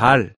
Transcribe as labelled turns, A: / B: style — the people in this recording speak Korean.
A: 달